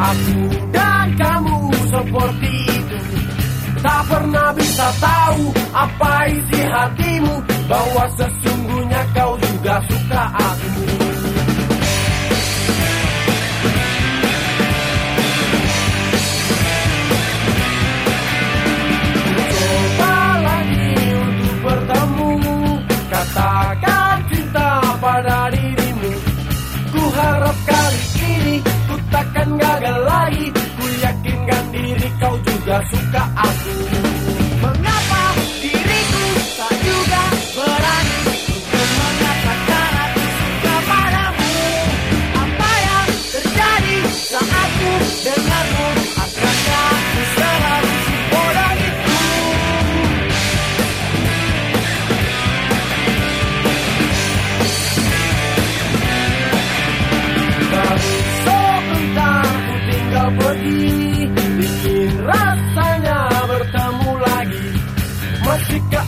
Aku dan kamu seperti itu. Tak pernah bisa tahu apa isi hatimu Bahwa sesungguhnya kau juga suka aku. de azúcar azul. What's got?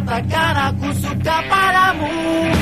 mata cara suka padamu